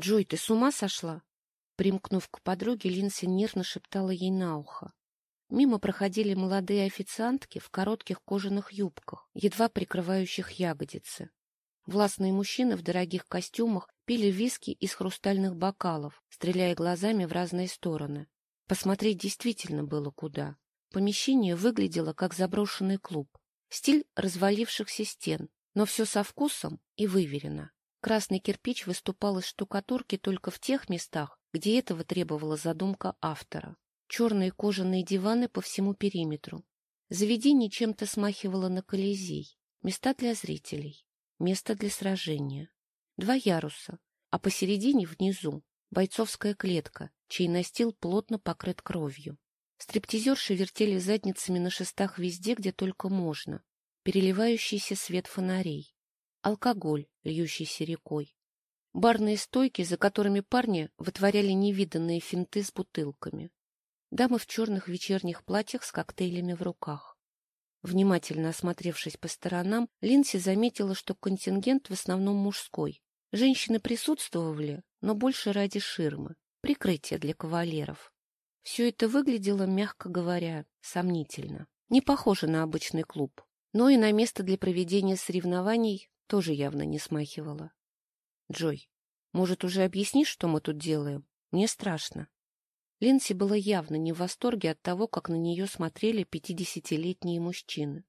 Джой, ты с ума сошла? Примкнув к подруге, Линси нервно шептала ей на ухо. Мимо проходили молодые официантки в коротких кожаных юбках, едва прикрывающих ягодицы. Властные мужчины в дорогих костюмах пили виски из хрустальных бокалов, стреляя глазами в разные стороны. Посмотреть действительно было куда. Помещение выглядело как заброшенный клуб. Стиль развалившихся стен, но все со вкусом и выверено. Красный кирпич выступал из штукатурки только в тех местах, где этого требовала задумка автора. Черные кожаные диваны по всему периметру. Заведение чем-то смахивало на колизей. Места для зрителей. Место для сражения. Два яруса, а посередине внизу бойцовская клетка, чей настил плотно покрыт кровью. Стриптизерши вертели задницами на шестах везде, где только можно. Переливающийся свет фонарей. Алкоголь, льющийся рекой. Барные стойки, за которыми парни вытворяли невиданные финты с бутылками. Дамы в черных вечерних платьях с коктейлями в руках. Внимательно осмотревшись по сторонам, Линси заметила, что контингент в основном мужской. Женщины присутствовали, но больше ради ширмы, прикрытия для кавалеров. Все это выглядело, мягко говоря, сомнительно. Не похоже на обычный клуб, но и на место для проведения соревнований тоже явно не смахивало. — Джой, может, уже объяснишь, что мы тут делаем? Мне страшно. Линси была явно не в восторге от того, как на нее смотрели пятидесятилетние мужчины.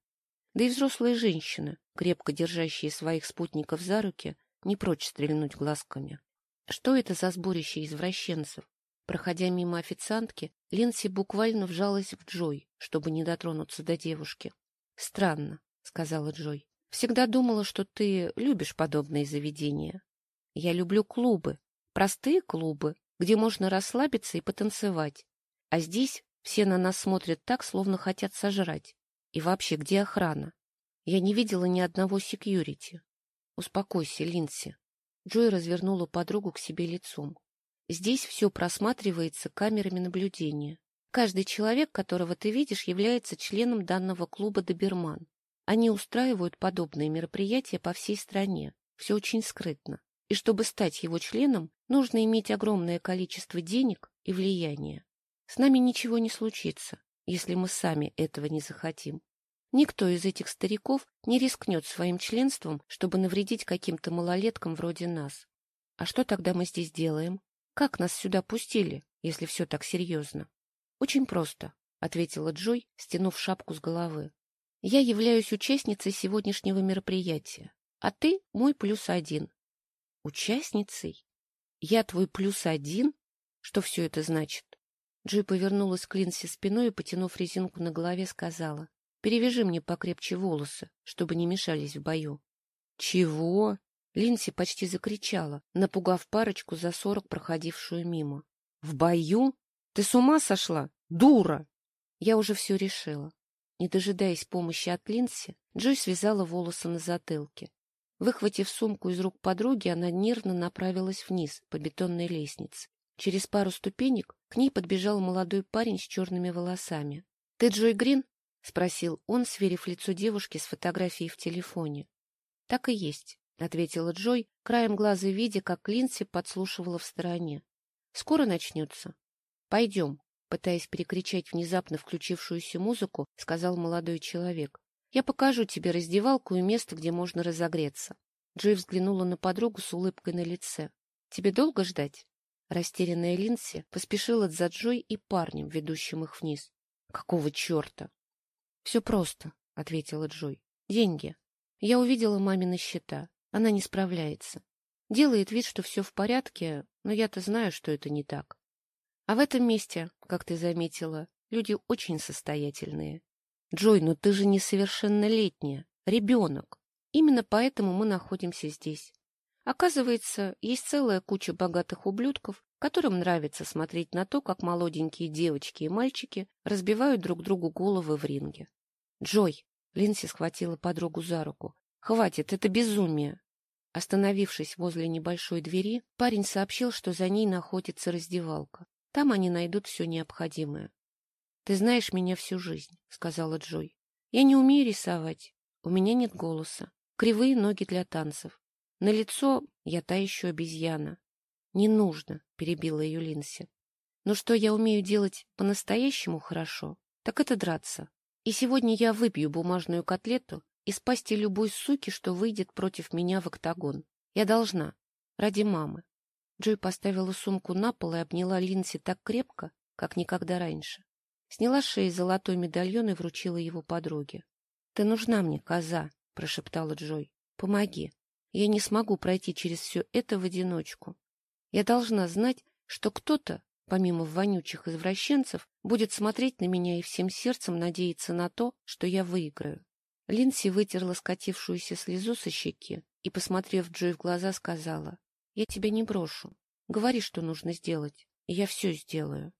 Да и взрослые женщины, крепко держащие своих спутников за руки, не прочь стрельнуть глазками. Что это за сборище извращенцев? Проходя мимо официантки, Линси буквально вжалась в Джой, чтобы не дотронуться до девушки. — Странно, — сказала Джой. — Всегда думала, что ты любишь подобные заведения. Я люблю клубы, простые клубы, где можно расслабиться и потанцевать. А здесь все на нас смотрят так, словно хотят сожрать. И вообще, где охрана? Я не видела ни одного секьюрити. Успокойся, Линси. Джой развернула подругу к себе лицом. Здесь все просматривается камерами наблюдения. Каждый человек, которого ты видишь, является членом данного клуба «Доберман». Они устраивают подобные мероприятия по всей стране. Все очень скрытно. И чтобы стать его членом, нужно иметь огромное количество денег и влияния. С нами ничего не случится, если мы сами этого не захотим. Никто из этих стариков не рискнет своим членством, чтобы навредить каким-то малолеткам вроде нас. А что тогда мы здесь делаем? Как нас сюда пустили, если все так серьезно? Очень просто, — ответила Джой, стянув шапку с головы. Я являюсь участницей сегодняшнего мероприятия, а ты мой плюс один. Участницей? Я твой плюс один? Что все это значит? Джой повернулась к Линси спиной и, потянув резинку на голове, сказала. Перевяжи мне покрепче волосы, чтобы не мешались в бою. Чего? Линси почти закричала, напугав парочку за сорок, проходившую мимо. — В бою? Ты с ума сошла? Дура! Я уже все решила. Не дожидаясь помощи от Линси, Джой связала волосы на затылке. Выхватив сумку из рук подруги, она нервно направилась вниз по бетонной лестнице. Через пару ступенек к ней подбежал молодой парень с черными волосами. — Ты Джой Грин? — спросил он, сверив лицо девушки с фотографией в телефоне. — Так и есть. — ответила Джой, краем глаза видя, как Линси подслушивала в стороне. — Скоро начнется. — Пойдем, — пытаясь перекричать внезапно включившуюся музыку, сказал молодой человек. — Я покажу тебе раздевалку и место, где можно разогреться. Джой взглянула на подругу с улыбкой на лице. — Тебе долго ждать? Растерянная Линси поспешила за Джой и парнем, ведущим их вниз. — Какого черта? — Все просто, — ответила Джой. — Деньги. Я увидела мамины счета. Она не справляется. Делает вид, что все в порядке, но я-то знаю, что это не так. А в этом месте, как ты заметила, люди очень состоятельные. Джой, но ты же несовершеннолетняя, ребенок. Именно поэтому мы находимся здесь. Оказывается, есть целая куча богатых ублюдков, которым нравится смотреть на то, как молоденькие девочки и мальчики разбивают друг другу головы в ринге. Джой, Линси схватила подругу за руку. Хватит, это безумие. Остановившись возле небольшой двери, парень сообщил, что за ней находится раздевалка. Там они найдут все необходимое. — Ты знаешь меня всю жизнь, — сказала Джой. — Я не умею рисовать. У меня нет голоса. Кривые ноги для танцев. На лицо я та еще обезьяна. — Не нужно, — перебила ее Линси. — Но что я умею делать по-настоящему хорошо, так это драться. И сегодня я выпью бумажную котлету и спасти любой суки, что выйдет против меня в октагон. Я должна. Ради мамы. Джой поставила сумку на пол и обняла Линси так крепко, как никогда раньше. Сняла с шеи золотой медальон и вручила его подруге. — Ты нужна мне, коза, — прошептала Джой. — Помоги. Я не смогу пройти через все это в одиночку. Я должна знать, что кто-то, помимо вонючих извращенцев, будет смотреть на меня и всем сердцем надеяться на то, что я выиграю. Линси вытерла скатившуюся слезу со щеки и, посмотрев Джой в глаза, сказала, «Я тебя не брошу. Говори, что нужно сделать, и я все сделаю».